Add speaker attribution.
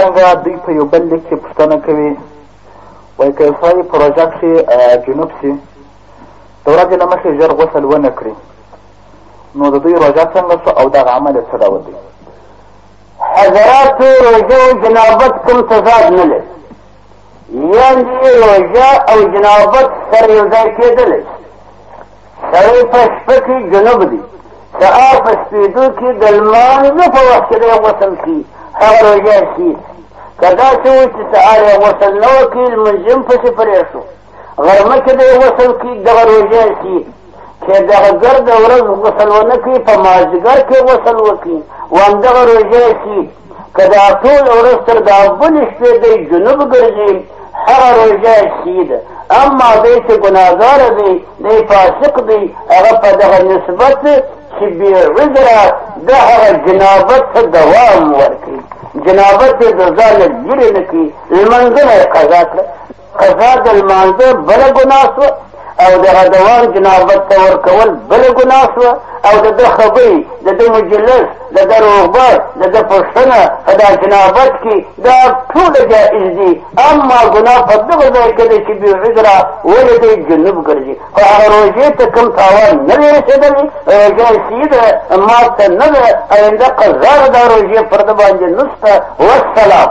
Speaker 1: څنګه دوی په یو بل لیک کې پوښتنه کوي وایي که یو سړی په روژه کښې جنوب شي د ورځې له مخې ژر غسل ونه کړي نو د دوی روژه څنګه شو او دغه عمل یې څه ډول دی
Speaker 2: حضرات روژه جنابت کوم تضاد نه لري یعنی روژه او جنابت سره یو ځای کېدلی سړی په شپه کې جنوب دی سهار په سپېدو کې د لمانځه په وخت کې دی غسل کړي هغه روژه شي که داسې و چې سهار یې غسل نه وکړي لمونځ هم پسې پرې شو غرمه کې دی غسل کړي دغه روژه شي چې د غزر د ورځ غسل ونه کړي په مازدیګر کې غسل وکړي او همدغه روژه کې که دا ټول ورځ تر دا بلې شپې دی جنوب ګرځي هغه روژه شي ده اما دی چې ګناهګار دی دی فاسق دی هغه په دغه نسبت چې بې عذره د هغه جنابت ته دوام ورکړي جنابت یې د ځانه لرې نه کړي لمانځنه یې قضا کړه قضا د لمانځه بله ګناه سوه او د ردوان جنابت ته ورکول بله ګناه سوه او د ده خبرې د ده مجلس د ده روغبر د ده پوښتنه په دا جنابت کې دا ټوله جائز دي اما ګناه په دغه ځای کې دی چې بې عذره ولې دی جنوب ګرځي خو هغه روژې ته کوم تاوان نه دی رسېدلی روژه نصیب ده ماته نه ده آینده قضا ده دا روژې پر ده باندې نشته والسلام